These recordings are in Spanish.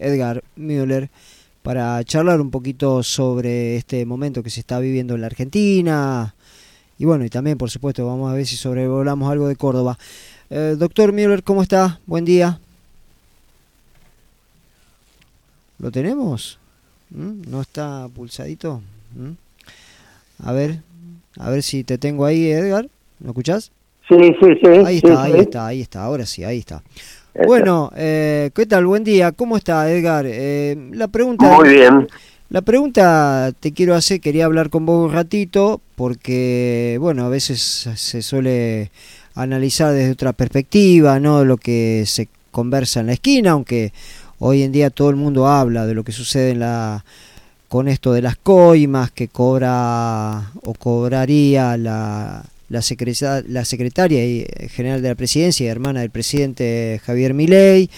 Edgar Müller para charlar un poquito sobre este momento que se está viviendo en la Argentina. Y bueno, y también, por supuesto, vamos a ver si sobrevolamos algo de Córdoba. Eh, doctor Müller, ¿cómo está? Buen día. ¿Lo tenemos? ¿Mm? ¿No está pulsadito? ¿Mm? A ver, a ver si te tengo ahí, Edgar. ¿Me escuchás? Sí, sí, sí. Ahí está, ahí está, ahí está. Ahora sí, ahí está. Bueno, eh, ¿qué tal? Buen día. ¿Cómo está, Edgar? Eh, la pregunta. Muy bien. La pregunta te quiero hacer, quería hablar con vos un ratito, porque, bueno, a veces se suele analizar desde otra perspectiva, ¿no? Lo que se conversa en la esquina, aunque hoy en día todo el mundo habla de lo que sucede en la con esto de las coimas que cobra o cobraría la, la, secretaria, la secretaria general de la presidencia y hermana del presidente Javier Milei.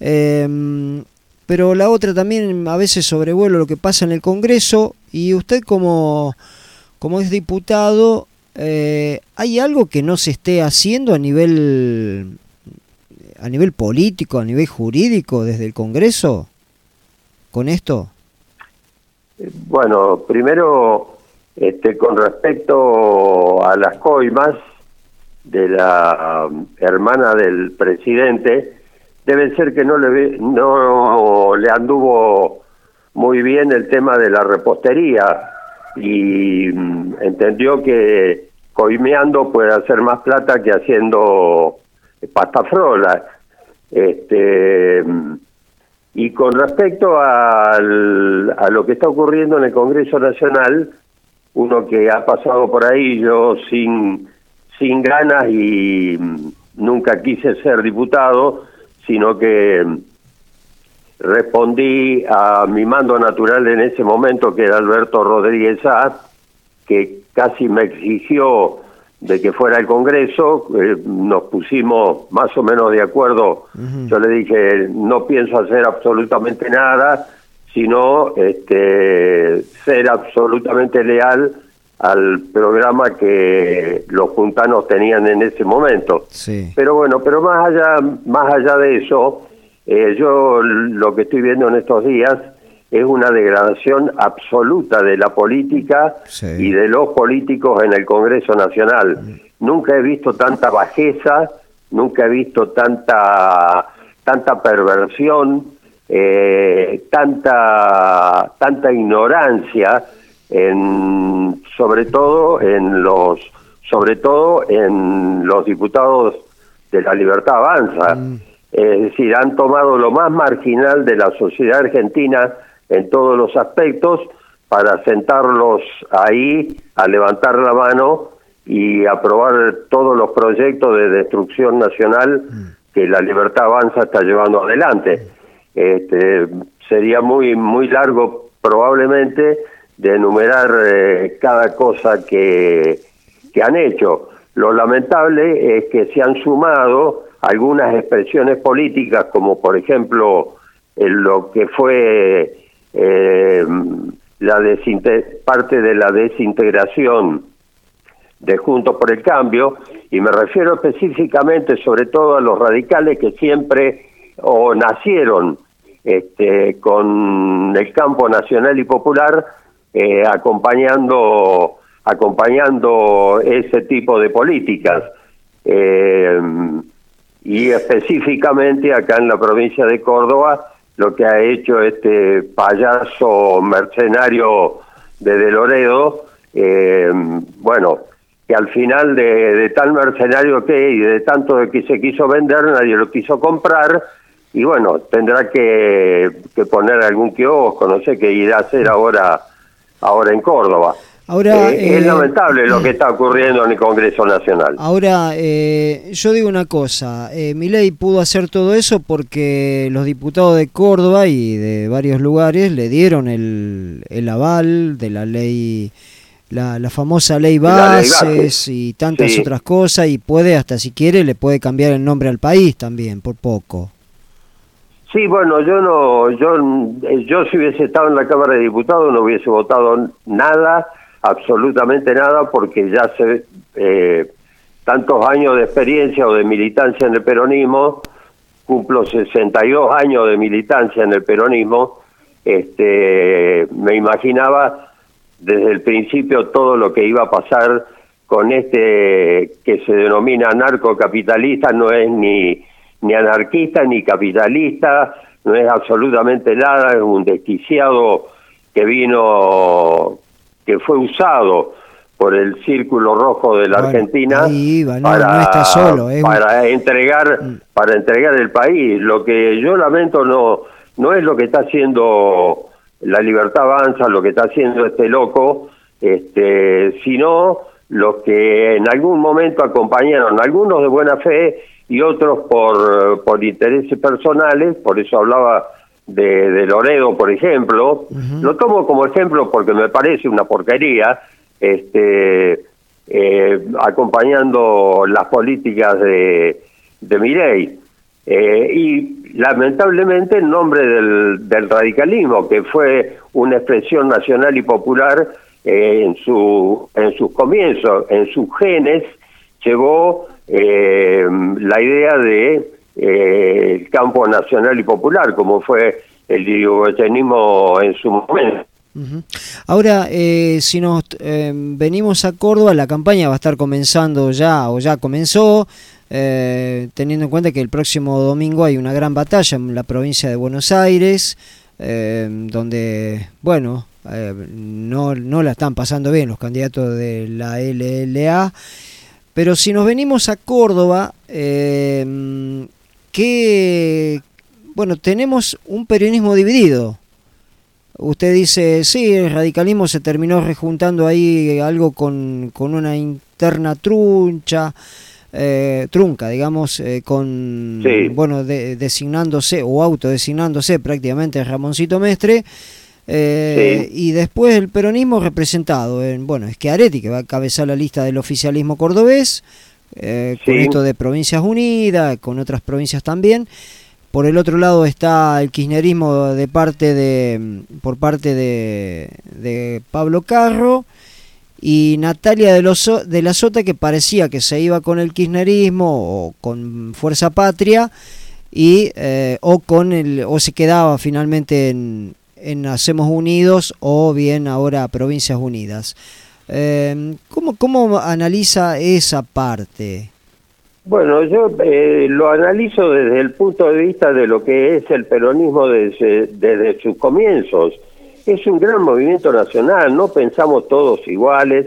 Em, pero la otra también a veces sobrevuelo lo que pasa en el Congreso y usted como, como es diputado, eh, ¿hay algo que no se esté haciendo a nivel, a nivel político, a nivel jurídico desde el Congreso con esto? Bueno, primero, este, con respecto a las coimas de la hermana del presidente, debe ser que no le, no le anduvo muy bien el tema de la repostería y mm, entendió que coimeando puede hacer más plata que haciendo pasta frola. Este, mm, y con respecto a lo que está ocurriendo en el Congreso Nacional, uno que ha pasado por ahí, yo sin, sin ganas y nunca quise ser diputado, sino que respondí a mi mando natural en ese momento, que era Alberto Rodríguez A, que casi me exigió de que fuera el Congreso, eh, nos pusimos más o menos de acuerdo. Yo le dije, no pienso hacer absolutamente nada, sino este, ser absolutamente leal al programa que los juntanos tenían en ese momento. Pero bueno, pero más allá, más allá de eso, eh, yo lo que estoy viendo en estos días es una degradación absoluta de la política y de los políticos en el Congreso Nacional. Nunca he visto tanta bajeza, nunca he visto tanta tanta perversión, eh, tanta tanta ignorancia, en, sobre todo en los sobre todo en los diputados de la Libertad Avanza. Mm. Es decir, han tomado lo más marginal de la sociedad argentina en todos los aspectos para sentarlos ahí a levantar la mano y aprobar todos los proyectos de destrucción nacional que la libertad avanza está llevando adelante. Este, sería muy muy largo probablemente de enumerar eh, cada cosa que, que han hecho. Lo lamentable es que se han sumado algunas expresiones políticas, como por ejemplo lo que fue eh, la parte de la desintegración de Juntos por el Cambio, y me refiero específicamente sobre todo a los radicales que siempre o nacieron este, con el campo nacional y popular eh, acompañando acompañando ese tipo de políticas. Eh, y específicamente acá en la provincia de Córdoba lo que ha hecho este payaso mercenario de De Loredo, eh, bueno, que al final de, tal mercenario que y de tanto de que se quiso vender, nadie lo quiso comprar, y bueno, tendrá que, que poner algún kiosco, no sé qué irá a hacer ahora, ahora en Córdoba. Ahora, eh, es eh, lamentable lo que está ocurriendo en el Congreso Nacional. Ahora, eh, yo digo una cosa, eh, Milei pudo hacer todo eso porque los diputados de Córdoba y de varios lugares le dieron el, el aval de la ley, la, la famosa ley bases y tantas otras cosas y puede, hasta si quiere, le puede cambiar el nombre al país también, por poco. Sí, bueno, yo no, yo, yo si hubiese estado en la Cámara de Diputados no hubiese votado nada absolutamente nada porque ya hace eh, tantos años de experiencia o de militancia en el peronismo cumplo 62 años de militancia en el peronismo, este, me imaginaba desde el principio todo lo que iba a pasar con este que se denomina anarcocapitalista, no es ni, ni anarquista ni capitalista, no es absolutamente nada, es un desquiciado que vino, que fue usado por el Círculo Rojo de la Argentina para, solo, para entregar mm. para entregar el país. Lo que yo lamento no no es lo que está haciendo la Libertad Avanza, lo que está haciendo este loco, este, sino los que en algún momento acompañaron, algunos de buena fe y otros por, por intereses personales, por eso hablaba de, de Loredo, por ejemplo. Lo tomo como ejemplo porque me parece una porquería, este, eh, acompañando las políticas de, de Miley. Eh, y lamentablemente en nombre del, del, radicalismo, que fue una expresión nacional y popular eh, en, su, en sus comienzos, en sus genes, llevó la idea de el campo nacional y popular, como fue el dirigoyenismo en su momento. Ahora, eh, si nos eh, venimos a Córdoba, la campaña va a estar comenzando ya o ya comenzó, eh, teniendo en cuenta que el próximo domingo hay una gran batalla en la provincia de Buenos Aires, donde, bueno, no, no la están pasando bien los candidatos de la LLA. Pero si nos venimos a Córdoba, que, bueno, tenemos un peronismo dividido Usted dice, sí, el radicalismo se terminó rejuntando ahí algo con, con una interna truncha, eh, trunca, digamos, eh, con, bueno, designándose o autodesignándose prácticamente Ramoncito Mestre. Eh, y después el peronismo representado en, bueno, Schiaretti, que va a cabezar la lista del oficialismo cordobés, con esto de Provincias Unidas, con otras provincias también. Por el otro lado está el kirchnerismo de parte de, por parte de, Pablo Carro y Natalia de, los, de la Sota que parecía que se iba con el kirchnerismo o con Fuerza Patria y eh, o con el o se quedaba finalmente en, en Hacemos Unidos o bien ahora Provincias Unidas. Eh, ¿cómo, ¿Cómo analiza esa parte? Bueno, yo eh, lo analizo desde el punto de vista de lo que es el peronismo desde, desde sus comienzos. Es un gran movimiento nacional, no pensamos todos iguales,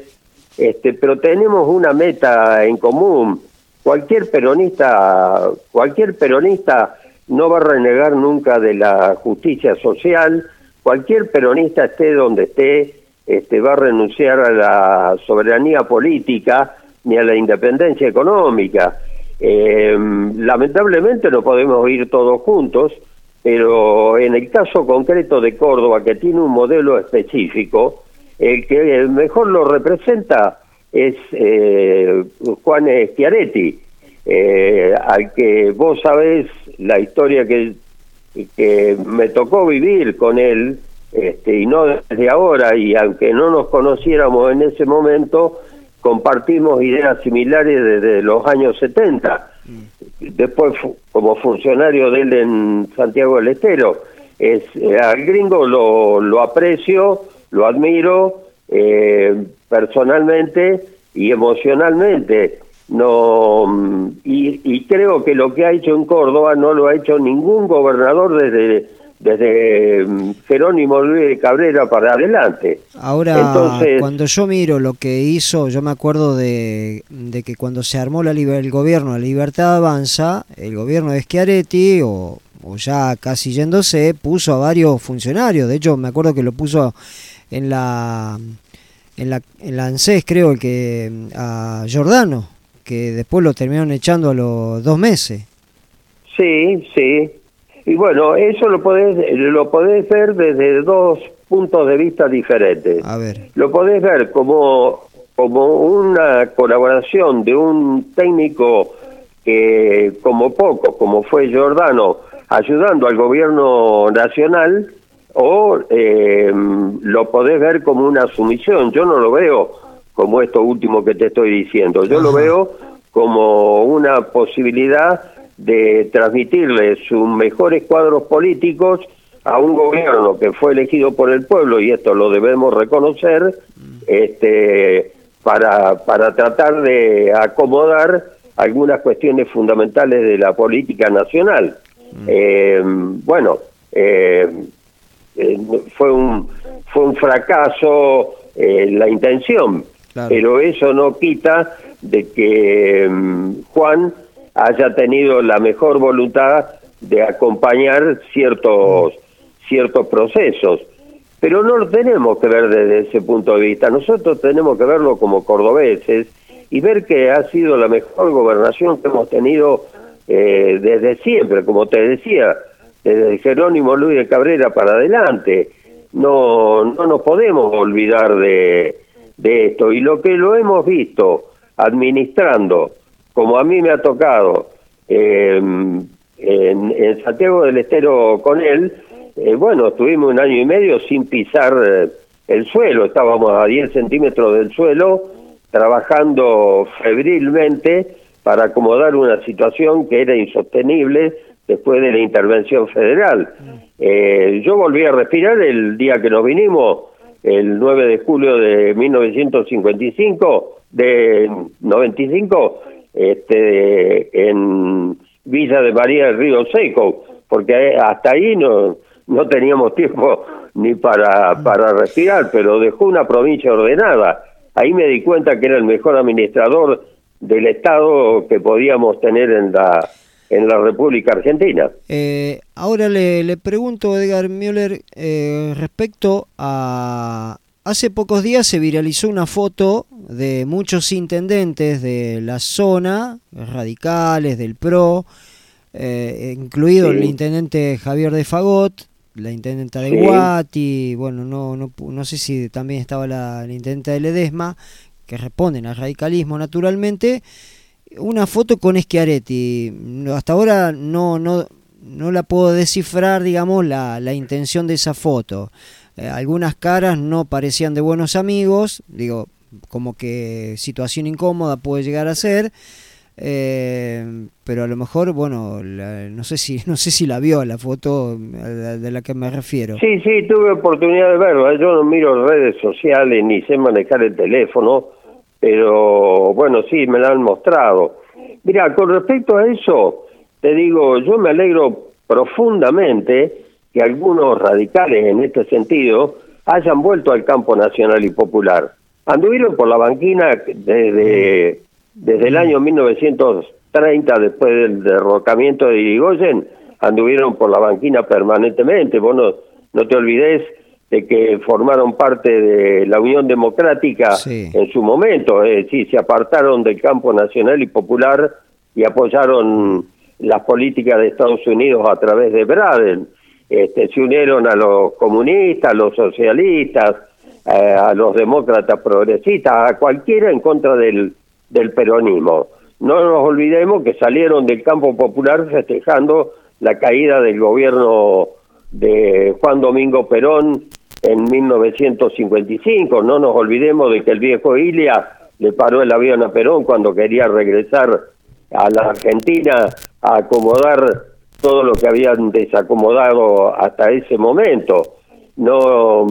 este, pero tenemos una meta en común. Cualquier peronista, cualquier peronista no va a renegar nunca de la justicia social. Cualquier peronista esté donde esté, este, va a renunciar a la soberanía política ni a la independencia económica. Eh, lamentablemente no podemos ir todos juntos, pero en el caso concreto de Córdoba, que tiene un modelo específico, el que mejor lo representa es eh, Juan Schiaretti, eh, al que vos sabés la historia que, que me tocó vivir con él, este, y no desde ahora, y aunque no nos conociéramos en ese momento, compartimos ideas similares desde los años 70. Después, como funcionario de él en Santiago del Estero, es, eh, al gringo lo, lo aprecio, lo admiro eh, personalmente y emocionalmente. No, mm, y, y creo que lo que ha hecho en Córdoba no lo ha hecho ningún gobernador desde desde mm, Jerónimo Luis Cabrera para adelante. Ahora, cuando yo miro lo que hizo, yo me acuerdo de, de que cuando se armó la, el gobierno, la Libertad Avanza, el gobierno de Schiaretti, o, o ya casi yéndose, puso a varios funcionarios. De hecho, me acuerdo que lo puso en la en la, en la ANSES, creo que a Giordano, que después lo terminaron echando a los dos meses. Sí, sí, y bueno, eso lo podés, lo podés ver desde dos puntos de vista diferentes. A ver. Lo podés ver como, como una colaboración de un técnico que, como poco, como fue Giordano, ayudando al gobierno nacional, o eh, lo podés ver como una sumisión. Yo no lo veo como esto último que te estoy diciendo. Yo lo veo como una posibilidad de transmitirle sus mejores cuadros políticos a un gobierno que fue elegido por el pueblo, y esto lo debemos reconocer, este, para, para tratar de acomodar algunas cuestiones fundamentales de la política nacional. Mm. Eh, bueno, eh, eh, fue un fue un fracaso la intención, pero eso no quita de que mm, Juan haya tenido la mejor voluntad de acompañar ciertos mm. ciertos procesos. Pero no lo tenemos que ver desde ese punto de vista. Nosotros tenemos que verlo como cordobeses y ver que ha sido la mejor gobernación que hemos tenido eh, desde siempre, como te decía, desde Jerónimo Luis de Cabrera para adelante. No, no nos podemos olvidar de, de esto. Y lo que lo hemos visto administrando, como a mí me ha tocado eh, en, en Santiago del Estero con él, eh, bueno, estuvimos un año y medio sin pisar eh, el suelo, estábamos a 10 centímetros del suelo, trabajando febrilmente para acomodar una situación que era insostenible después de la intervención federal. Eh, yo volví a respirar el día que nos vinimos, el 9 de julio de 1955, de 95, este, en Villa de María del Río Seco, porque hasta ahí no no teníamos tiempo ni para, para respirar, pero dejó una provincia ordenada. Ahí me di cuenta que era el mejor administrador del Estado que podíamos tener en la, en la República Argentina. Eh, ahora le, le pregunto, Edgar Müller, eh, respecto a... Hace pocos días se viralizó una foto de muchos intendentes de la zona, radicales, del PRO, eh, incluido el intendente Javier de Fagot, la intendenta de Guati, bueno, no, no, no sé si también estaba la, intendenta de Ledesma, que responden al radicalismo naturalmente, una foto con Schiaretti. Hasta ahora no, no, no la puedo descifrar, digamos, la, la intención de esa foto. Eh, algunas caras no parecían de buenos amigos, digo, como que situación incómoda puede llegar a ser. Eh, pero a lo mejor, bueno, no sé si no sé si la vio la foto de la que me refiero. Sí, sí, tuve oportunidad de verlo. ¿eh? Yo no miro redes sociales ni sé manejar el teléfono, pero bueno, sí, me la han mostrado. Mira, con respecto a eso, te digo, yo me alegro profundamente que algunos radicales en este sentido hayan vuelto al campo nacional y popular. Anduvieron por la banquina desde desde el año 1930, después del derrocamiento de Irigoyen, anduvieron por la banquina permanentemente. Vos no, te olvides de que formaron parte de la Unión Democrática en su momento, es decir, se apartaron del campo nacional y popular y apoyaron las políticas de Estados Unidos a través de Braden. Este, se unieron a los comunistas, a los socialistas, eh, a los demócratas progresistas, a cualquiera en contra del, del peronismo. No nos olvidemos que salieron del campo popular festejando la caída del gobierno de Juan Domingo Perón en 1955. No nos olvidemos de que el viejo Ilia le paró el avión a Perón cuando quería regresar a la Argentina a acomodar todo lo que habían desacomodado hasta ese momento. No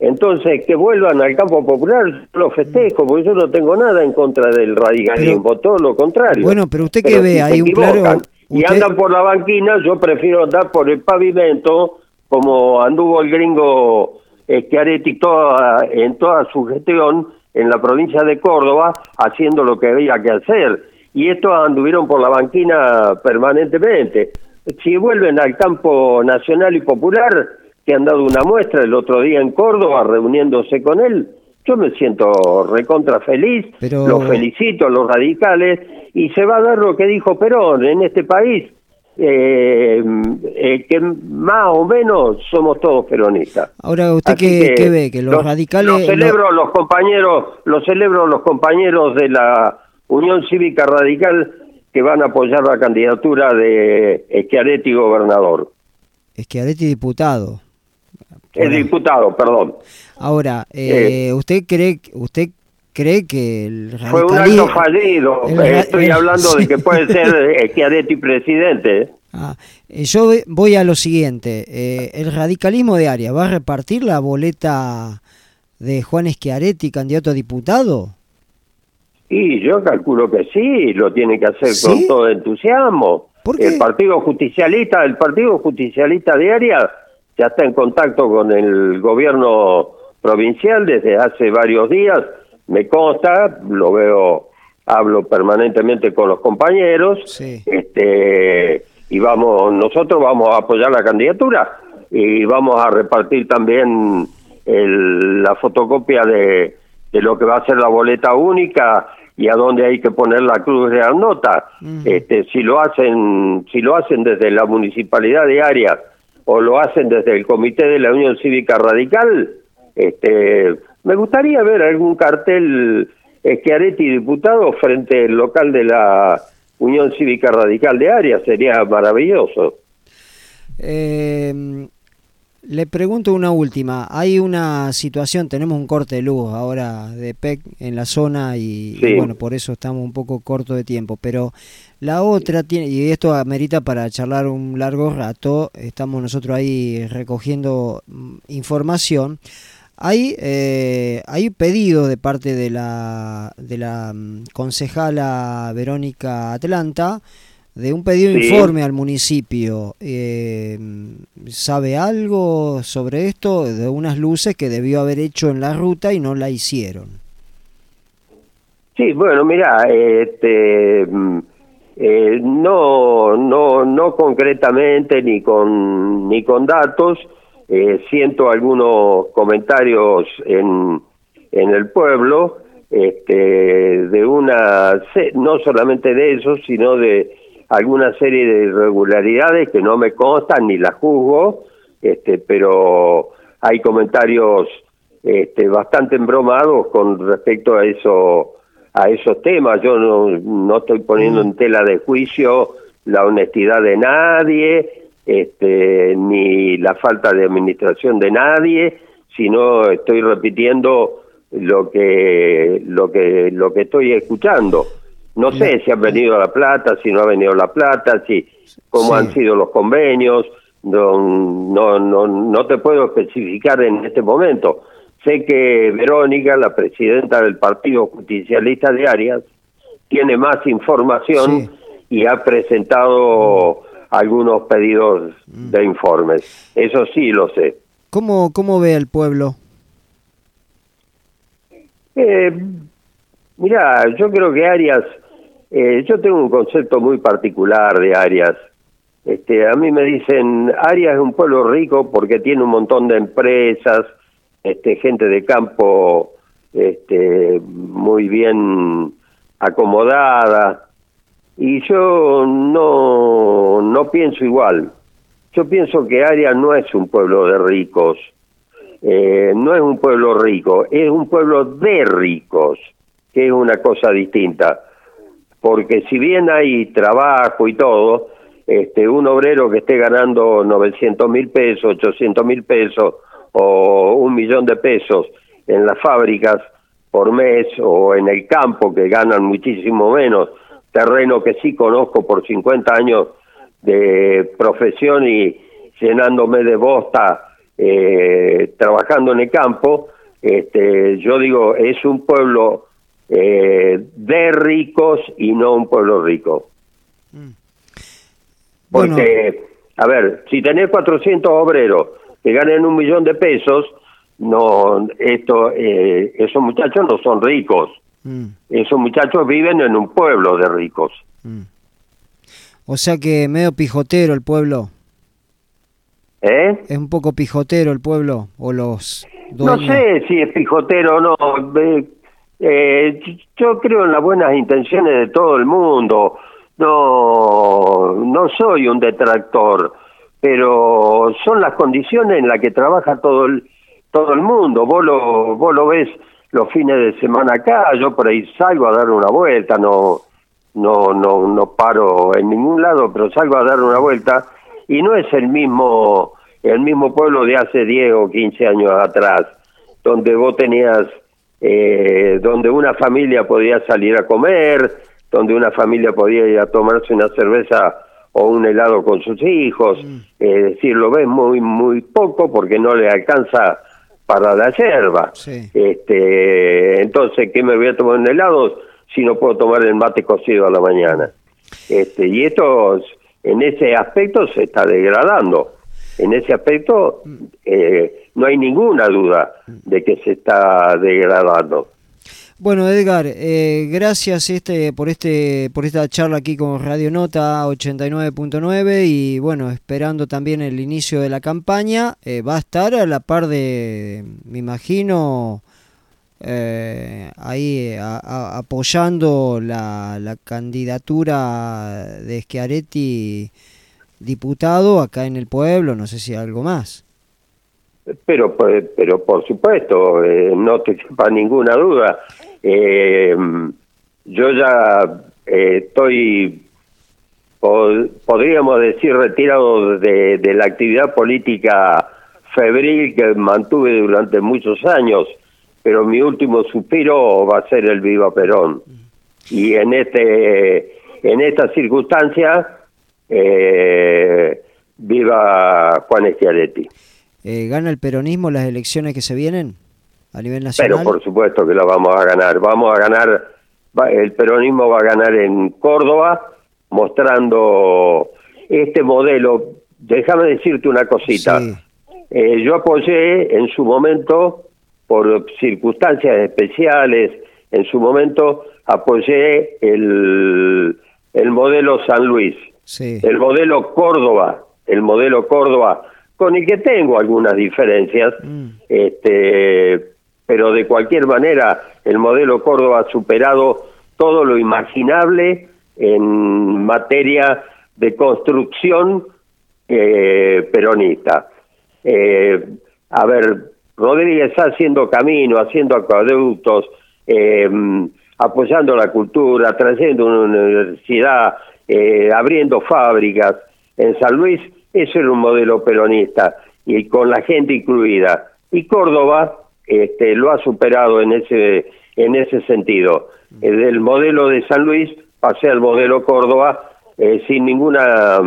entonces, que vuelvan al campo popular, lo festejo, porque yo no tengo nada en contra del radicalismo, todo lo contrario. Bueno, pero usted que ve, hay un claro... Y andan por la banquina, yo prefiero andar por el pavimento, como anduvo el gringo Schiaretti toda, en toda su gestión en la provincia de Córdoba, haciendo lo que había que hacer. Y estos anduvieron por la banquina permanentemente. Si vuelven al campo nacional y popular, que han dado una muestra el otro día en Córdoba reuniéndose con él. Yo me siento recontra feliz, los felicito a los radicales y se va a dar lo que dijo Perón en este país, eh, eh, que más o menos somos todos peronistas. Ahora, ¿usted qué, ve? Que los, radicales... Lo celebro los compañeros, lo celebro los compañeros de la Unión Cívica Radical que van a apoyar la candidatura de Schiaretti gobernador. Schiaretti diputado. El diputado, perdón. Ahora, eh, ¿usted cree, usted cree que el Fue un acto fallido. Estoy hablando de que puede ser Schiaretti presidente. Ah, eh, yo voy a lo siguiente. Eh, ¿El radicalismo de Arias va a repartir la boleta de Juan Schiaretti, candidato a diputado? Y yo calculo que sí, lo tiene que hacer con todo entusiasmo. El Partido Justicialista, el Partido Justicialista de Arias ya está en contacto con el gobierno provincial desde hace varios días, me consta, lo veo, hablo permanentemente con los compañeros, este y vamos, nosotros vamos a apoyar la candidatura y vamos a repartir también la fotocopia de, de lo que va a ser la boleta única y a dónde hay que poner la cruz de la nota. Este, si lo hacen, si lo hacen desde la municipalidad de Arias o lo hacen desde el comité de la Unión Cívica Radical, este, me gustaría ver algún cartel Schiaretti diputado frente al local de la Unión Cívica Radical de Arias, sería maravilloso. Eh, le pregunto una última. Hay una situación, tenemos un corte de luz ahora de PEC en la zona y, bueno, por eso estamos un poco corto de tiempo. Pero la otra tiene, y esto amerita para charlar un largo rato, estamos nosotros ahí recogiendo mm, información. Hay, eh, hay pedido de parte de la, de la mm, concejala Verónica Atlanta de un pedido de informe al municipio. Eh, ¿Sabe algo sobre esto? De unas luces que debió haber hecho en la ruta y no la hicieron. Sí, bueno, mira, este, mm, eh, no, no, no concretamente ni con ni con datos. Eh, siento algunos comentarios en, en el pueblo, este, de una, no solamente de eso, sino de alguna serie de irregularidades que no me constan ni las juzgo, este, pero hay comentarios este, bastante embromados con respecto a eso a esos temas. Yo no, no estoy poniendo en tela de juicio la honestidad de nadie, este, ni la falta de administración de nadie, sino estoy repitiendo lo que lo que lo que estoy escuchando. No sé si ha venido La Plata, si no ha venido La Plata, si cómo han sido los convenios, no, no, no, no te puedo especificar en este momento. Sé que Verónica, la presidenta del Partido Justicialista de Arias, tiene más información y ha presentado algunos pedidos mm. de informes. Eso sí lo sé. ¿Cómo, cómo ve el pueblo? Eh, mira, yo creo que Arias eh, yo tengo un concepto muy particular de Arias. Este, a mí me dicen, Arias es un pueblo rico porque tiene un montón de empresas, este, gente de campo este, muy bien acomodada. Y yo no, no pienso igual. Yo pienso que Arias no es un pueblo de ricos, eh, no es un pueblo rico, es un pueblo de ricos, que es una cosa distinta porque si bien hay trabajo y todo, este, un obrero que esté ganando 900 mil pesos, 800 mil pesos o un millón de pesos en las fábricas por mes o en el campo que ganan muchísimo menos, terreno que sí conozco por 50 años de profesión y llenándome de bosta eh, trabajando en el campo, este, yo digo, es un pueblo eh, de ricos y no un pueblo rico. Mm. Porque, a ver, si tenés 400 obreros que ganen un millón de pesos, no, esto, eh, esos muchachos no son ricos. Mm. Esos muchachos viven en un pueblo de ricos. Mm. O sea que medio pijotero el pueblo. ¿Eh? ¿Es un poco pijotero el pueblo o los No sé si es pijotero o no. Eh, yo creo en las buenas intenciones de todo el mundo. No, no soy un detractor, pero son las condiciones en las que trabaja todo el todo el mundo. Vos lo vos lo ves los fines de semana acá. Yo por ahí salgo a dar una vuelta. No no no no paro en ningún lado, pero salgo a dar una vuelta y no es el mismo el mismo pueblo de hace 10 o 15 años atrás, donde vos tenías eh, donde una familia podía salir a comer, donde una familia podía ir a tomarse una cerveza o un helado con sus hijos, mm. es decir, lo ves muy muy poco porque no le alcanza para la yerba. Este, entonces, ¿qué me voy a tomar un helado si no puedo tomar el mate cocido a la mañana? Este, y esto en ese aspecto se está degradando. En ese aspecto eh, no hay ninguna duda de que se está degradando. Bueno, Edgar, eh, gracias este por este por esta charla aquí con Radio Nota 89.9 y bueno, esperando también el inicio de la campaña, eh, va a estar a la par de, me imagino, eh, ahí apoyando la, la, candidatura de Schiaretti diputado acá en el pueblo, no sé si algo más. Pero, pero por supuesto, no te quepa ninguna duda eh, yo ya eh, estoy, podríamos decir, retirado de, la actividad política febril que mantuve durante muchos años, pero mi último suspiro va a ser el Viva Perón. Y en este en esta circunstancia, eh, viva Juan Schiaretti. Eh, ¿Gana el peronismo las elecciones que se vienen? A nivel nacional? Pero por supuesto que lo vamos a ganar. Vamos a ganar, el peronismo va a ganar en Córdoba, mostrando este modelo. Déjame decirte una cosita. Eh, yo apoyé en su momento, por circunstancias especiales, en su momento apoyé el, el modelo San Luis, el modelo Córdoba, el modelo Córdoba, con el que tengo algunas diferencias, mm. este, pero de cualquier manera el modelo Córdoba ha superado todo lo imaginable en materia de construcción eh, peronista. Eh, a ver, Rodríguez haciendo camino, haciendo acueductos, eh, apoyando la cultura, trayendo una universidad, abriendo fábricas. En San Luis, eso era un modelo peronista, y con la gente incluida. Y Córdoba este, lo ha superado en ese en ese sentido. del modelo de San Luis pasé al modelo Córdoba eh, sin ninguna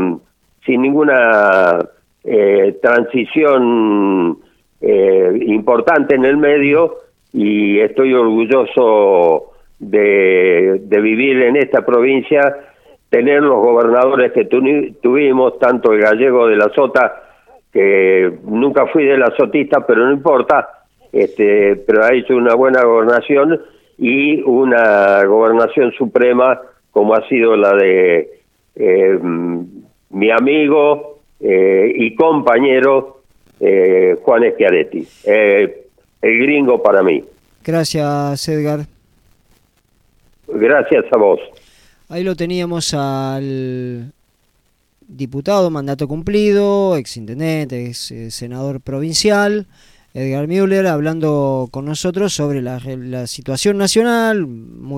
sin ninguna eh, transición eh, importante en el medio y estoy orgulloso de, de vivir en esta provincia, tener los gobernadores que tuvimos, tanto el gallego de la Sota, que nunca fui de la Sotista, pero no importa, este, pero ha hecho una buena gobernación y una gobernación suprema como ha sido la de eh, mi amigo eh, y compañero eh, Juan Schiaretti, el gringo para mí. Gracias, Edgar. Gracias a vos. Ahí lo teníamos al diputado, mandato cumplido, ex intendente, ex senador provincial. Edgar Müller hablando con nosotros sobre la, la situación nacional, muy